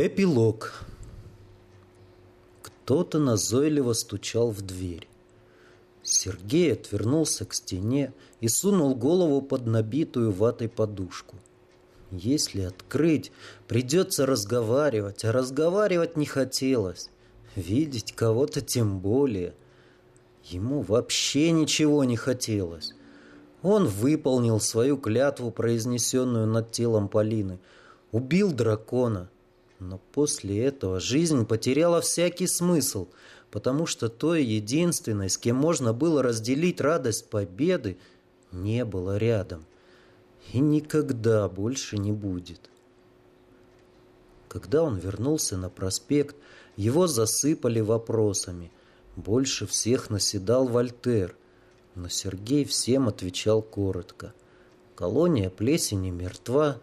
Эпилог. Кто-то назойливо стучал в дверь. Сергей отвернулся к стене и сунул голову под набитую ватой подушку. Если открыть, придется разговаривать, а разговаривать не хотелось. Видеть кого-то тем более. Ему вообще ничего не хотелось. Он выполнил свою клятву, произнесенную над телом Полины. Убил дракона — но после этого жизнь потеряла всякий смысл, потому что той единственной, с кем можно было разделить радость победы, не было рядом. И никогда больше не будет. Когда он вернулся на проспект, его засыпали вопросами. Больше всех наседал Вольтер, но Сергей всем отвечал коротко. Колония плесени мертва,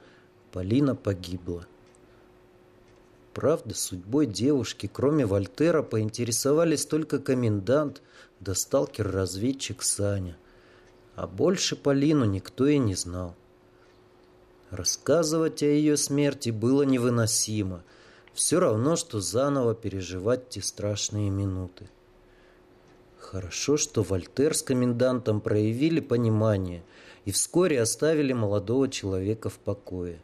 Полина погибла. Правда, судьбой девушки, кроме Вольтера, поинтересовались только комендант да сталкер-разведчик Саня. А больше Полину никто и не знал. Рассказывать о ее смерти было невыносимо. Все равно, что заново переживать те страшные минуты. Хорошо, что Вольтер с комендантом проявили понимание и вскоре оставили молодого человека в покое.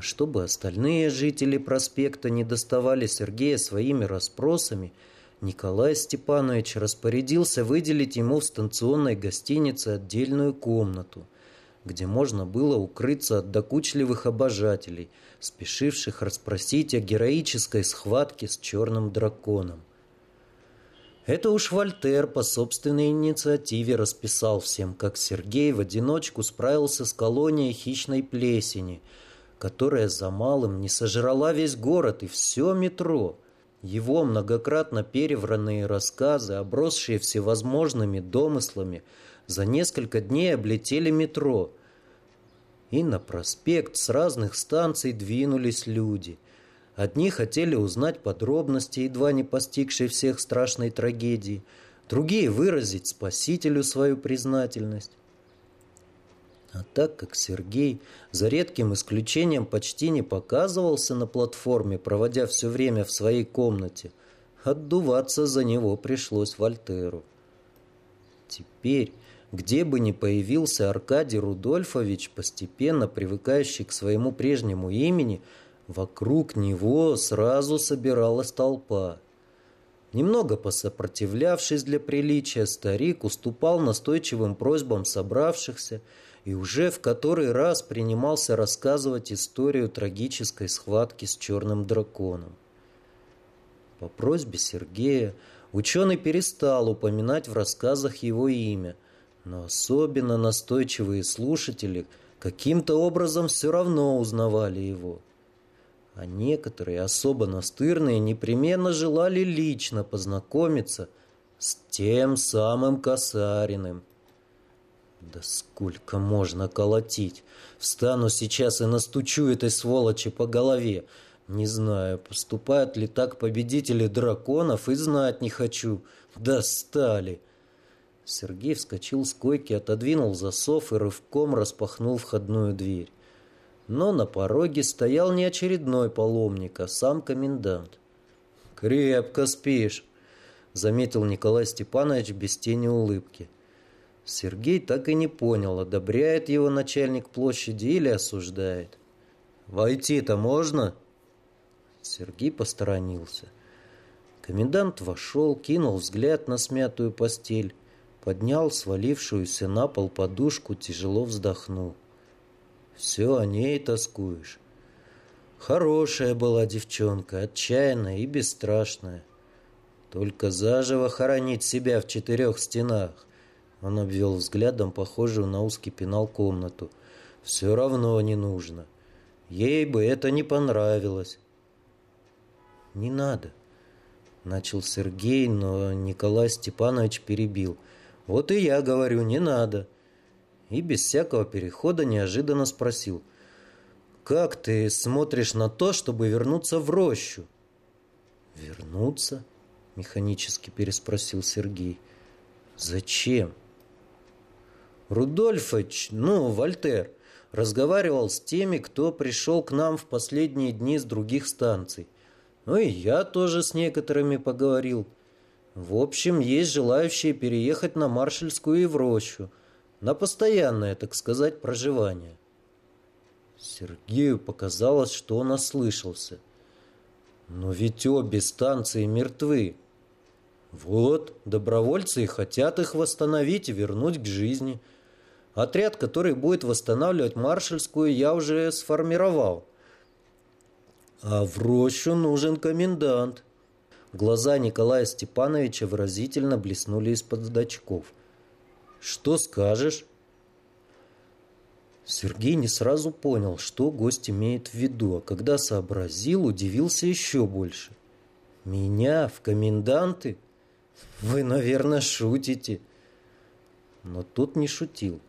Чтобы остальные жители проспекта не доставали Сергея своими расспросами, Николай Степанович распорядился выделить ему в станционной гостинице отдельную комнату, где можно было укрыться от докучливых обожателей, спешивших расспросить о героической схватке с черным драконом. Это уж Вольтер по собственной инициативе расписал всем, как Сергей в одиночку справился с колонией хищной плесени – которая за малым не сожрала весь город и все метро. Его многократно перевранные рассказы, обросшие всевозможными домыслами, за несколько дней облетели метро. И на проспект с разных станций двинулись люди. Одни хотели узнать подробности, едва не постигшей всех страшной трагедии, другие выразить спасителю свою признательность. А так как Сергей, за редким исключением, почти не показывался на платформе, проводя все время в своей комнате, отдуваться за него пришлось Вольтеру. Теперь, где бы ни появился Аркадий Рудольфович, постепенно привыкающий к своему прежнему имени, вокруг него сразу собиралась толпа. Немного посопротивлявшись для приличия, старик уступал настойчивым просьбам собравшихся и уже в который раз принимался рассказывать историю трагической схватки с черным драконом. По просьбе Сергея ученый перестал упоминать в рассказах его имя, но особенно настойчивые слушатели каким-то образом все равно узнавали его. А некоторые, особо настырные, непременно желали лично познакомиться с тем самым Касариным – да сколько можно колотить? Встану сейчас и настучу этой сволочи по голове. Не знаю, поступают ли так победители драконов, и знать не хочу. Достали. Сергей вскочил с койки, отодвинул засов и рывком распахнул входную дверь. Но на пороге стоял не очередной паломник, а сам комендант. «Крепко спишь», — заметил Николай Степанович без тени улыбки. Сергей так и не понял, одобряет его начальник площади или осуждает. «Войти-то можно?» Сергей посторонился. Комендант вошел, кинул взгляд на смятую постель, поднял свалившуюся на пол подушку, тяжело вздохнул. «Все о ней тоскуешь. Хорошая была девчонка, отчаянная и бесстрашная. Только заживо хоронить себя в четырех стенах. Он обвел взглядом похожую на узкий пенал комнату. «Все равно не нужно. Ей бы это не понравилось». «Не надо», — начал Сергей, но Николай Степанович перебил. «Вот и я говорю, не надо». И без всякого перехода неожиданно спросил. «Как ты смотришь на то, чтобы вернуться в рощу?» «Вернуться?» — механически переспросил Сергей. «Зачем?» Рудольфович, ну, Вольтер, разговаривал с теми, кто пришел к нам в последние дни с других станций. Ну и я тоже с некоторыми поговорил. В общем, есть желающие переехать на Маршальскую и в Рощу, на постоянное, так сказать, проживание. Сергею показалось, что он ослышался. Но ведь обе станции мертвы. Вот, добровольцы и хотят их восстановить и вернуть к жизни. Отряд, который будет восстанавливать Маршальскую, я уже сформировал. А в рощу нужен комендант. Глаза Николая Степановича выразительно блеснули из-под очков. «Что скажешь?» Сергей не сразу понял, что гость имеет в виду, а когда сообразил, удивился еще больше. «Меня в коменданты? Вы, наверное, шутите». Но тот не шутил.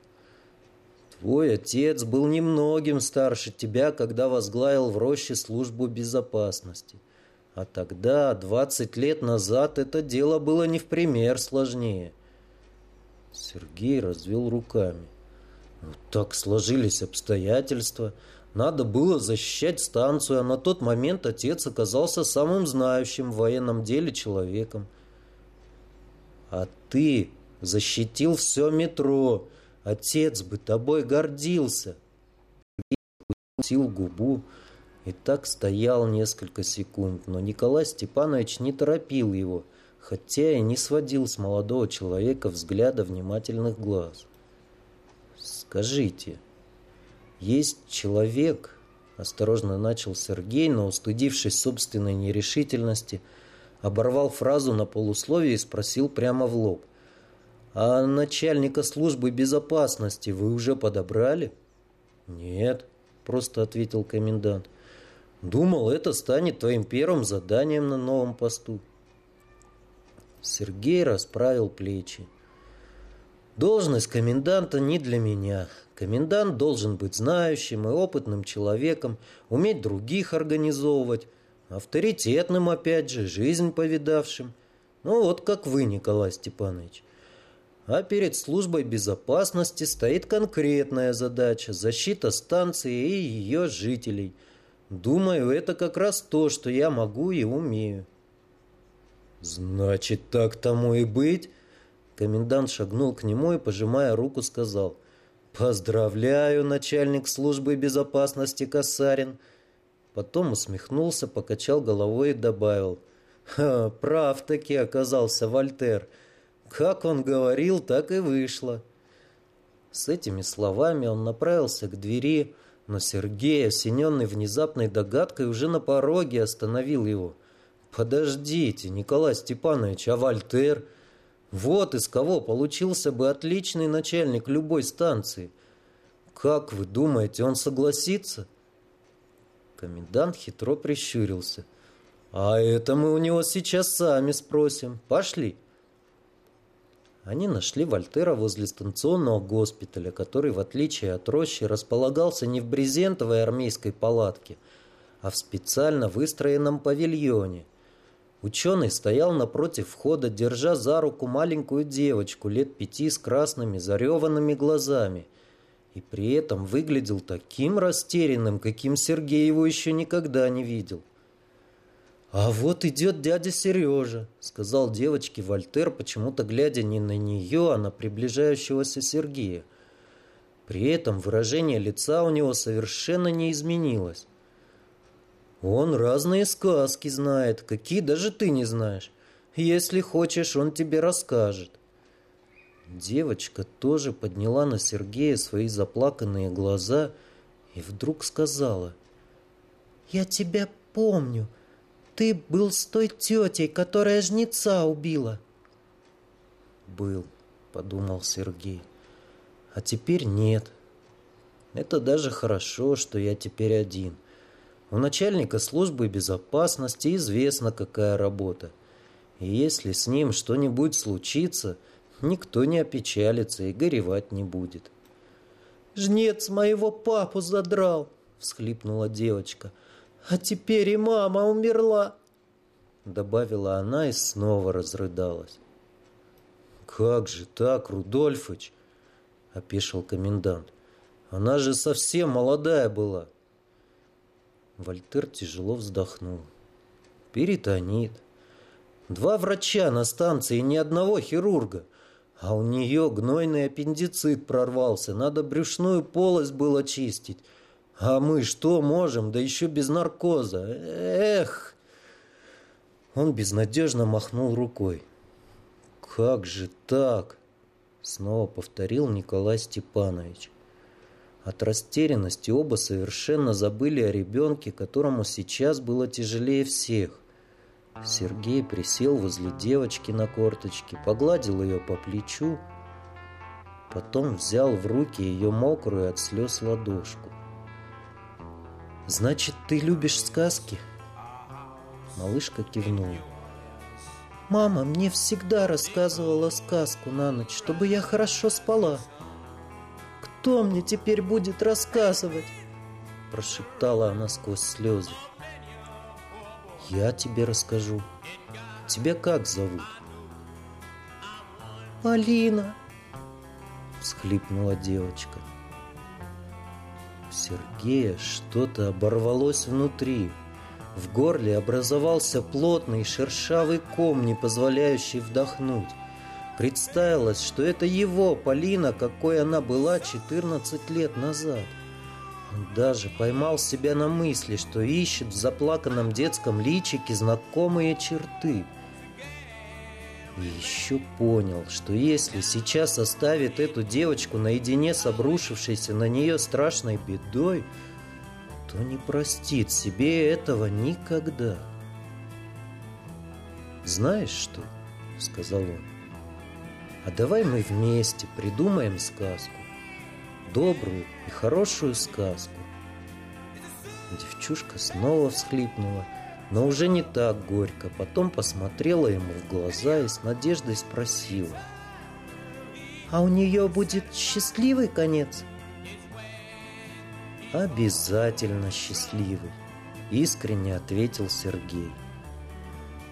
Твой отец был немногим старше тебя, когда возглавил в роще службу безопасности. А тогда, двадцать лет назад, это дело было не в пример сложнее. Сергей развел руками. Вот так сложились обстоятельства. Надо было защищать станцию, а на тот момент отец оказался самым знающим в военном деле человеком. А ты защитил все метро. Отец бы тобой гордился. Сил губу и так стоял несколько секунд, но Николай Степанович не торопил его, хотя и не сводил с молодого человека взгляда внимательных глаз. «Скажите, есть человек...» Осторожно начал Сергей, но, устыдившись собственной нерешительности, оборвал фразу на полусловие и спросил прямо в лоб. «А начальника службы безопасности вы уже подобрали?» «Нет», — просто ответил комендант. «Думал, это станет твоим первым заданием на новом посту». Сергей расправил плечи. Должность коменданта не для меня. Комендант должен быть знающим и опытным человеком, уметь других организовывать, авторитетным, опять же, жизнь повидавшим. Ну вот как вы, Николай Степанович. А перед службой безопасности стоит конкретная задача – защита станции и ее жителей. Думаю, это как раз то, что я могу и умею. Значит, так тому и быть. Комендант шагнул к нему и, пожимая руку, сказал «Поздравляю, начальник службы безопасности Касарин». Потом усмехнулся, покачал головой и добавил «Ха, прав-таки оказался Вольтер. Как он говорил, так и вышло». С этими словами он направился к двери, но Сергей, осененный внезапной догадкой, уже на пороге остановил его. «Подождите, Николай Степанович, а Вольтер?» Вот из кого получился бы отличный начальник любой станции. Как вы думаете, он согласится? Комендант хитро прищурился. А это мы у него сейчас сами спросим. Пошли. Они нашли Вольтера возле станционного госпиталя, который, в отличие от рощи, располагался не в брезентовой армейской палатке, а в специально выстроенном павильоне, Ученый стоял напротив входа, держа за руку маленькую девочку лет пяти с красными зареванными глазами. И при этом выглядел таким растерянным, каким Сергей его еще никогда не видел. «А вот идет дядя Сережа», — сказал девочке Вольтер, почему-то глядя не на нее, а на приближающегося Сергея. При этом выражение лица у него совершенно не изменилось. Он разные сказки знает, какие даже ты не знаешь. Если хочешь, он тебе расскажет. Девочка тоже подняла на Сергея свои заплаканные глаза и вдруг сказала. «Я тебя помню. Ты был с той тетей, которая жнеца убила». «Был», — подумал Сергей. «А теперь нет. Это даже хорошо, что я теперь один». У начальника службы безопасности известно, какая работа. И если с ним что-нибудь случится, никто не опечалится и горевать не будет. «Жнец моего папу задрал!» — всхлипнула девочка. «А теперь и мама умерла!» Добавила она и снова разрыдалась. «Как же так, Рудольфыч?» — опешил комендант. Она же совсем молодая была. Вольтер тяжело вздохнул. Перитонит. Два врача на станции и ни одного хирурга. А у нее гнойный аппендицит прорвался. Надо брюшную полость было чистить. А мы что можем? Да еще без наркоза. Эх! Он безнадежно махнул рукой. «Как же так?» Снова повторил Николай Степанович. От растерянности оба совершенно забыли о ребенке, которому сейчас было тяжелее всех. Сергей присел возле девочки на корточке, погладил ее по плечу, потом взял в руки ее мокрую от слез ладошку. «Значит, ты любишь сказки?» Малышка кивнула. «Мама мне всегда рассказывала сказку на ночь, чтобы я хорошо спала. Кто мне теперь будет рассказывать?» Прошептала она сквозь слезы. «Я тебе расскажу. Тебя как зовут?» «Полина», — всхлипнула девочка. Сергея что-то оборвалось внутри. В горле образовался плотный шершавый ком, не позволяющий вдохнуть. Представилось, что это его Полина, какой она была 14 лет назад. Он даже поймал себя на мысли, что ищет в заплаканном детском личике знакомые черты. И еще понял, что если сейчас оставит эту девочку наедине с обрушившейся на нее страшной бедой, то не простит себе этого никогда. «Знаешь что?» — сказал он. «А давай мы вместе придумаем сказку добрую и хорошую сказку. Девчушка снова всхлипнула, но уже не так горько. Потом посмотрела ему в глаза и с надеждой спросила. «А у нее будет счастливый конец?» «Обязательно счастливый», — искренне ответил Сергей.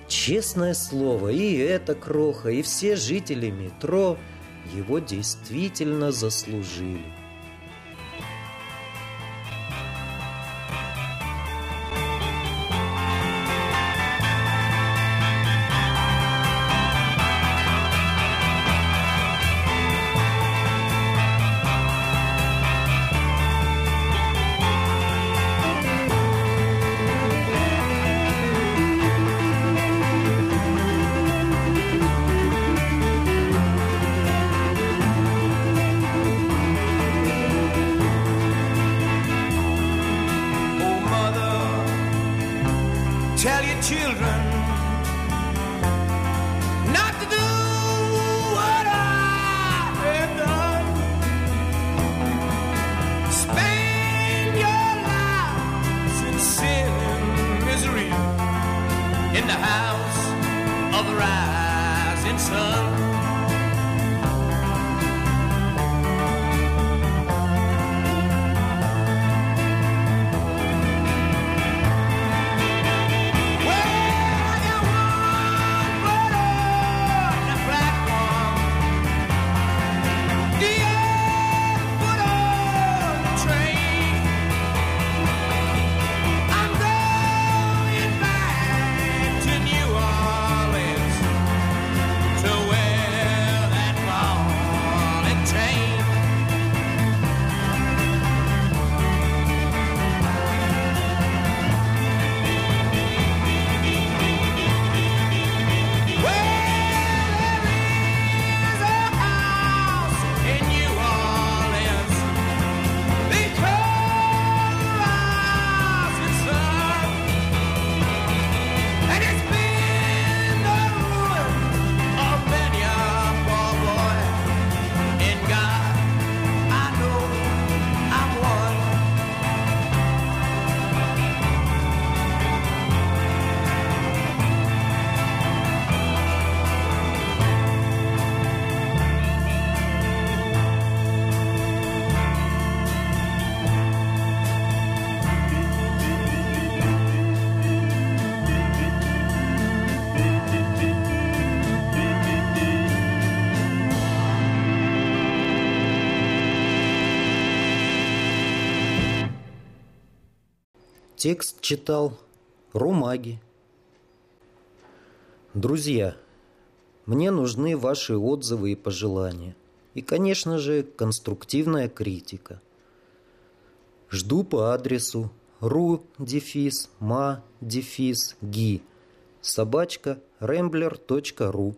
Честное слово, и эта кроха, и все жители метро его действительно заслужили. children. Текст читал Румаги. Друзья, мне нужны ваши отзывы и пожелания. И, конечно же, конструктивная критика. Жду по адресу ру дефис ма дефис ги собачка рэмблер.ру